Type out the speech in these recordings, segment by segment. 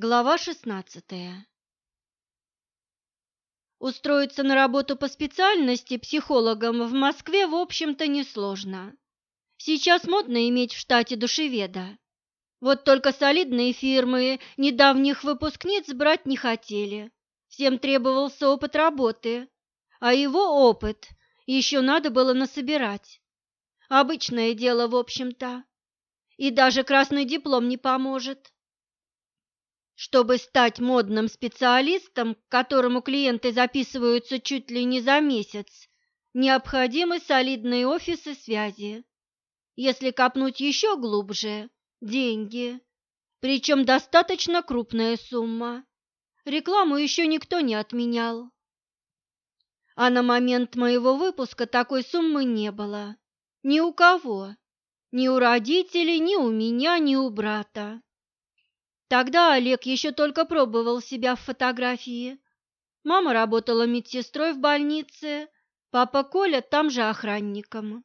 Глава шестнадцатая Устроиться на работу по специальности психологом в Москве, в общем-то, несложно. Сейчас модно иметь в штате душеведа. Вот только солидные фирмы недавних выпускниц брать не хотели. Всем требовался опыт работы, а его опыт еще надо было насобирать. Обычное дело, в общем-то. И даже красный диплом не поможет. Чтобы стать модным специалистом, к которому клиенты записываются чуть ли не за месяц, необходимы солидные офисы связи. Если копнуть еще глубже – деньги, причем достаточно крупная сумма. Рекламу еще никто не отменял. А на момент моего выпуска такой суммы не было. Ни у кого. Ни у родителей, ни у меня, ни у брата. Тогда Олег еще только пробовал себя в фотографии. Мама работала медсестрой в больнице, папа Коля там же охранником.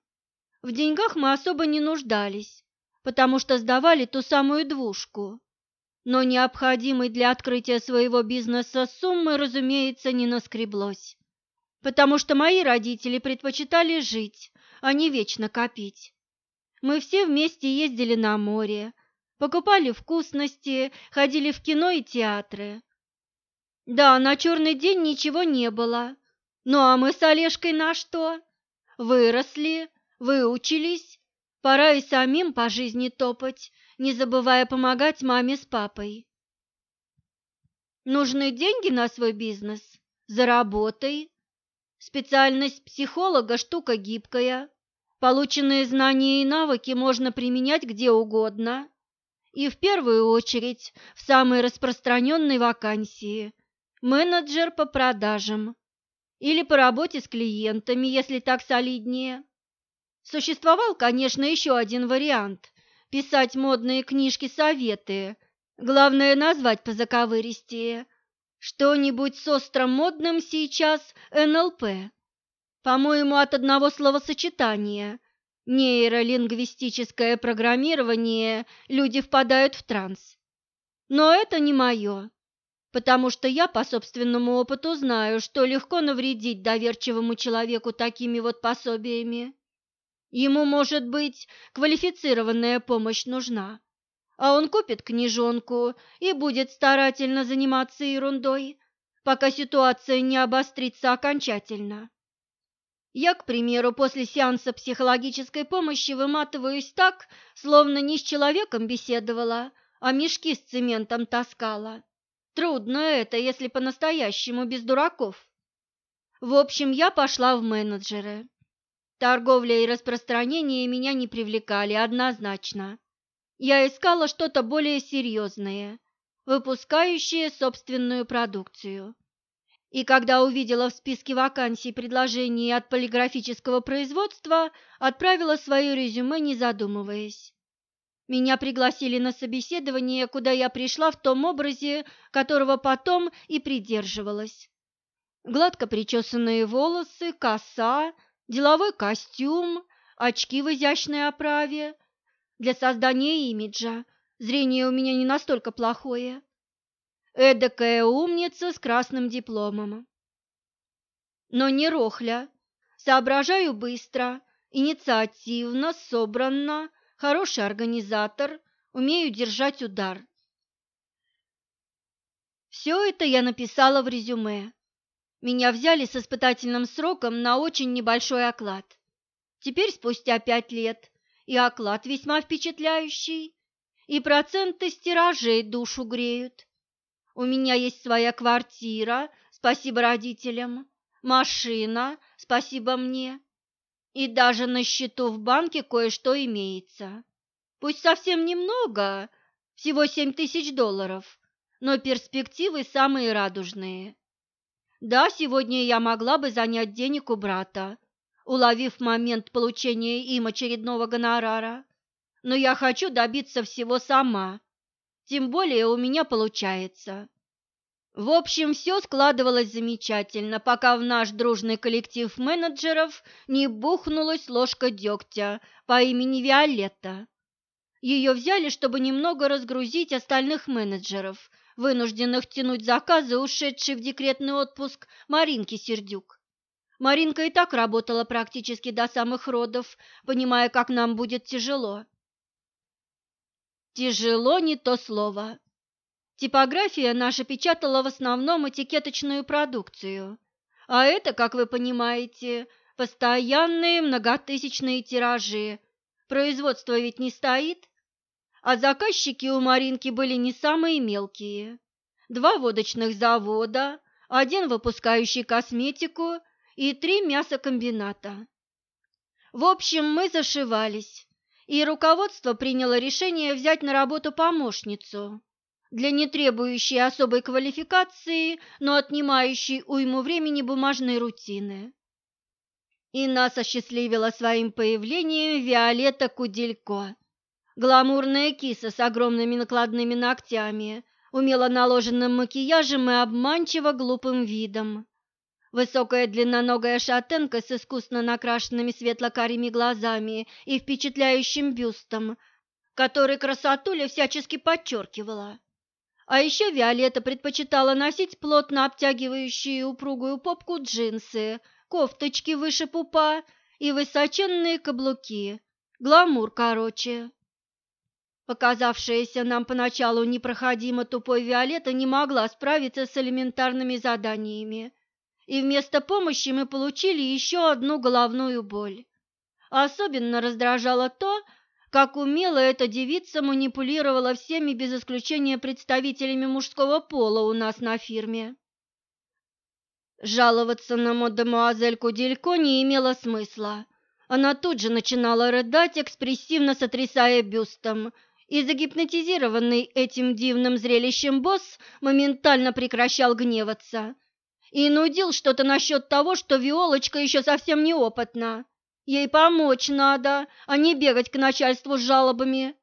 В деньгах мы особо не нуждались, потому что сдавали ту самую двушку. Но необходимой для открытия своего бизнеса суммы, разумеется, не наскреблось, потому что мои родители предпочитали жить, а не вечно копить. Мы все вместе ездили на море, покупали вкусности, ходили в кино и театры. Да, на черный день ничего не было. Ну а мы с Олежкой на что? Выросли, выучились, пора и самим по жизни топать, не забывая помогать маме с папой. Нужны деньги на свой бизнес? Заработай. Специальность психолога – штука гибкая. Полученные знания и навыки можно применять где угодно и в первую очередь в самой распространенной вакансии – менеджер по продажам или по работе с клиентами, если так солиднее. Существовал, конечно, еще один вариант – писать модные книжки-советы, главное назвать позаковыристее. Что-нибудь с острым модным сейчас НЛП. По-моему, от одного словосочетания нейролингвистическое программирование люди впадают в транс. Но это не мое, потому что я по собственному опыту знаю, что легко навредить доверчивому человеку такими вот пособиями. Ему, может быть, квалифицированная помощь нужна, а он купит книжонку и будет старательно заниматься ерундой, пока ситуация не обострится окончательно. Я, к примеру, после сеанса психологической помощи выматываюсь так, словно не с человеком беседовала, а мешки с цементом таскала. Трудно это, если по-настоящему без дураков. В общем, я пошла в менеджеры. Торговля и распространение меня не привлекали однозначно. Я искала что-то более серьезное, выпускающее собственную продукцию. И когда увидела в списке вакансий предложение от полиграфического производства, отправила свое резюме, не задумываясь. Меня пригласили на собеседование, куда я пришла в том образе, которого потом и придерживалась. Гладко причесанные волосы, коса, деловой костюм, очки в изящной оправе. Для создания имиджа зрение у меня не настолько плохое. Эдакая умница с красным дипломом. Но не рохля. Соображаю быстро, инициативно, собранно, хороший организатор, умею держать удар. Все это я написала в резюме. Меня взяли с испытательным сроком на очень небольшой оклад. Теперь, спустя пять лет, и оклад весьма впечатляющий, и проценты стиражей душу греют. У меня есть своя квартира, спасибо родителям, машина, спасибо мне. И даже на счету в банке кое-что имеется. Пусть совсем немного, всего семь тысяч долларов, но перспективы самые радужные. Да, сегодня я могла бы занять денег у брата, уловив момент получения им очередного гонорара, но я хочу добиться всего сама тем более у меня получается. В общем, все складывалось замечательно, пока в наш дружный коллектив менеджеров не бухнулась ложка дегтя по имени Виолетта. Ее взяли, чтобы немного разгрузить остальных менеджеров, вынужденных тянуть заказы, ушедшей в декретный отпуск Маринки Сердюк. Маринка и так работала практически до самых родов, понимая, как нам будет тяжело. Тяжело не то слово. Типография наша печатала в основном этикеточную продукцию, а это, как вы понимаете, постоянные многотысячные тиражи. Производство ведь не стоит, а заказчики у Маринки были не самые мелкие. Два водочных завода, один выпускающий косметику и три мясокомбината. В общем, мы зашивались, и руководство приняло решение взять на работу помощницу для не требующей особой квалификации, но отнимающей уйму времени бумажной рутины. И нас осчастливила своим появлением Виолетта Куделько. Гламурная киса с огромными накладными ногтями, умело наложенным макияжем и обманчиво глупым видом. Высокая длинноногая шатенка с искусно накрашенными светло-карими глазами и впечатляющим бюстом, который красотуля всячески подчеркивала. А еще Виолетта предпочитала носить плотно обтягивающие упругую попку джинсы, кофточки выше пупа и высоченные каблуки. Гламур, короче. Показавшаяся нам поначалу непроходимо тупой Виолетта не могла справиться с элементарными заданиями и вместо помощи мы получили еще одну головную боль. Особенно раздражало то, как умело эта девица манипулировала всеми без исключения представителями мужского пола у нас на фирме. Жаловаться на мадемуазель Куделько не имело смысла. Она тут же начинала рыдать, экспрессивно сотрясая бюстом, и загипнотизированный этим дивным зрелищем босс моментально прекращал гневаться и нудил что-то насчет того, что Виолочка еще совсем неопытна. Ей помочь надо, а не бегать к начальству с жалобами.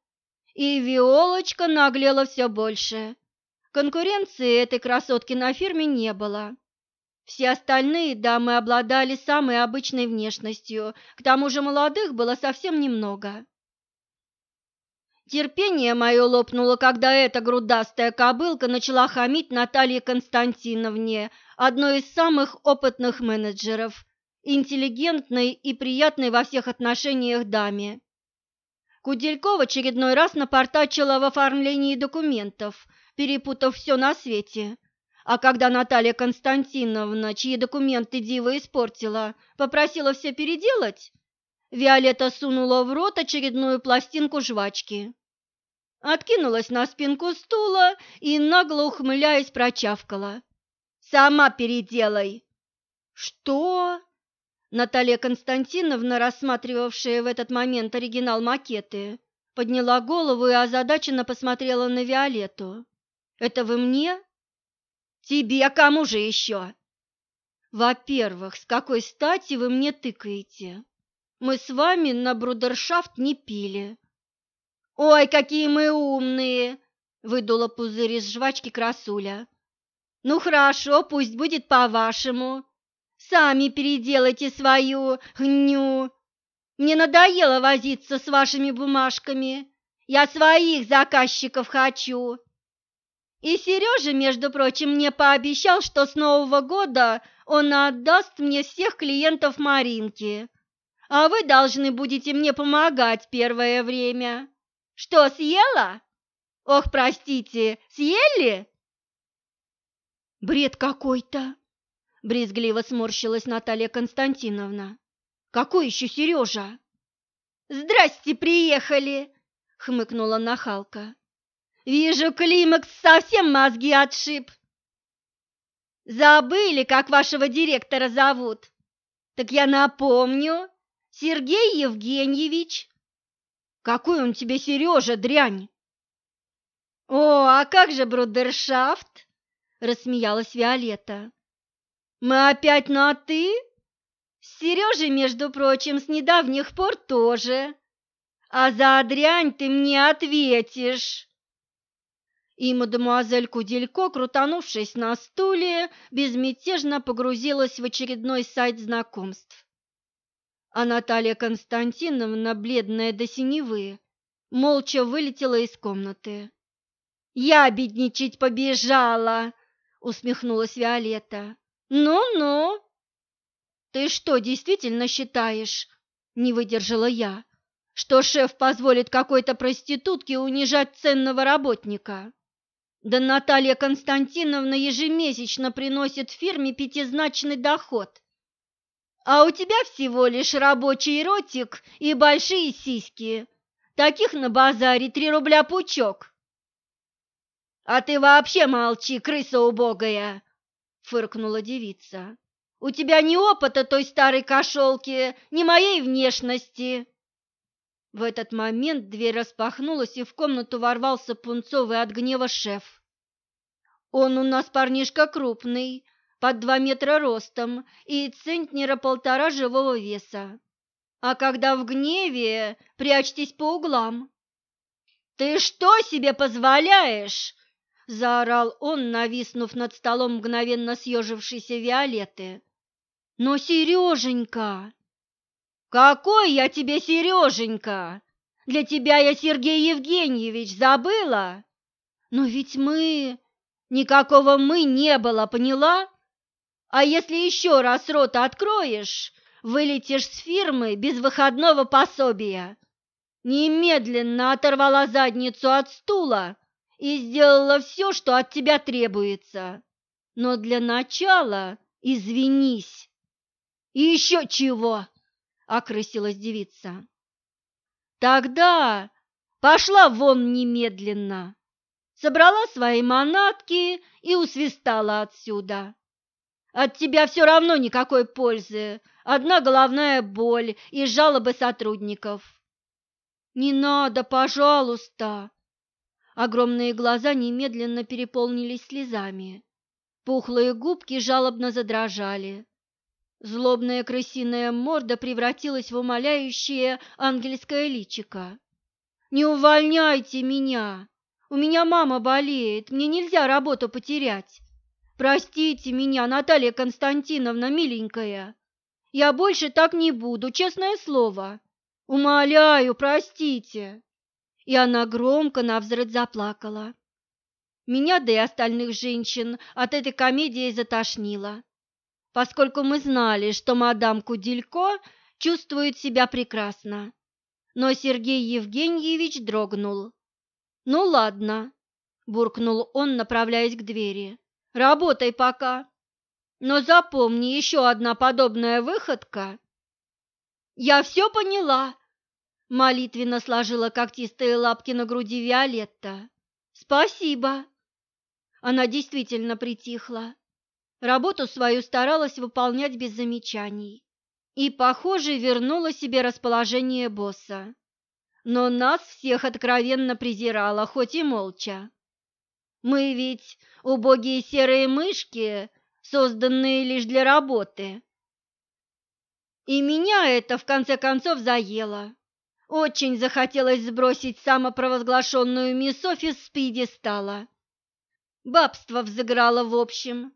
И Виолочка наглела все больше. Конкуренции этой красотки на фирме не было. Все остальные дамы обладали самой обычной внешностью, к тому же молодых было совсем немного. Терпение мое лопнуло, когда эта грудастая кобылка начала хамить Наталье Константиновне, одной из самых опытных менеджеров, интеллигентной и приятной во всех отношениях даме. Куделькова очередной раз напортачила в оформлении документов, перепутав все на свете. А когда Наталья Константиновна, чьи документы Дива испортила, попросила все переделать, Виолетта сунула в рот очередную пластинку жвачки откинулась на спинку стула и, нагло ухмыляясь, прочавкала. «Сама переделай!» «Что?» Наталья Константиновна, рассматривавшая в этот момент оригинал макеты, подняла голову и озадаченно посмотрела на Виолетту. «Это вы мне?» «Тебе, а кому же еще?» «Во-первых, с какой стати вы мне тыкаете? Мы с вами на брудершафт не пили, «Ой, какие мы умные!» — выдула пузырь из жвачки красуля. «Ну хорошо, пусть будет по-вашему. Сами переделайте свою гню. Мне надоело возиться с вашими бумажками. Я своих заказчиков хочу». И Сережа, между прочим, мне пообещал, что с Нового года он отдаст мне всех клиентов Маринки, а вы должны будете мне помогать первое время. Что, съела? Ох, простите, съели? Бред какой-то, брезгливо сморщилась Наталья Константиновна. Какой еще Сережа? Здрасте, приехали, хмыкнула нахалка. Вижу, Климакс совсем мозги отшиб. Забыли, как вашего директора зовут? Так я напомню, Сергей Евгеньевич. Какой он тебе, Сережа, дрянь? О, а как же брудершафт? Рассмеялась Виолетта. Мы опять на «ты»? С Сережей, между прочим, с недавних пор тоже. А за дрянь ты мне ответишь. И мадемуазель Куделько, крутанувшись на стуле, безмятежно погрузилась в очередной сайт знакомств а Наталья Константиновна, бледная до синевы, молча вылетела из комнаты. Я бедничать побежала, усмехнулась Виолетта. Ну-ну. Ты что, действительно считаешь, не выдержала я, что шеф позволит какой-то проститутке унижать ценного работника? Да Наталья Константиновна ежемесячно приносит фирме пятизначный доход. А у тебя всего лишь рабочий ротик и большие сиськи. Таких на базаре три рубля пучок. А ты вообще молчи, крыса убогая, фыркнула девица. У тебя ни опыта той старой кошелки, ни моей внешности. В этот момент дверь распахнулась, и в комнату ворвался пунцовый от гнева шеф. Он у нас парнишка крупный, под два метра ростом и центнера полтора живого веса. А когда в гневе, прячьтесь по углам. «Ты что себе позволяешь?» – заорал он, нависнув над столом мгновенно съежившейся Виолетты. «Но, Сереженька!» «Какой я тебе Сереженька? Для тебя я Сергей Евгеньевич, забыла? Но ведь мы... Никакого мы не было, поняла? А если еще раз рот откроешь, вылетишь с фирмы без выходного пособия. Немедленно оторвала задницу от стула и сделала все, что от тебя требуется. Но для начала извинись. И еще чего? окрысилась девица. Тогда пошла вон немедленно, собрала свои манатки и усвистала отсюда. От тебя все равно никакой пользы, одна головная боль и жалобы сотрудников. Не надо, пожалуйста. Огромные глаза немедленно переполнились слезами. Пухлые губки жалобно задрожали. Злобная крысиная морда превратилась в умоляющее ангельское личико. «Не увольняйте меня! У меня мама болеет, мне нельзя работу потерять. Простите меня, Наталья Константиновна, миленькая. Я больше так не буду, честное слово. Умоляю, простите!» И она громко навзрыд заплакала. Меня, да и остальных женщин, от этой комедии затошнило поскольку мы знали, что мадам Куделько чувствует себя прекрасно. Но Сергей Евгеньевич дрогнул. «Ну ладно», – буркнул он, направляясь к двери. «Работай пока. Но запомни, еще одна подобная выходка». «Я все поняла», – молитвенно сложила когтистые лапки на груди Виолетта. «Спасибо». Она действительно притихла. Работу свою старалась выполнять без замечаний и, похоже, вернула себе расположение босса. Но нас всех откровенно презирала, хоть и молча. Мы ведь убогие серые мышки, созданные лишь для работы. И меня это, в конце концов, заело. Очень захотелось сбросить самопровозглашенную мисс Офис с пьедестала. Бабство взыграло в общем.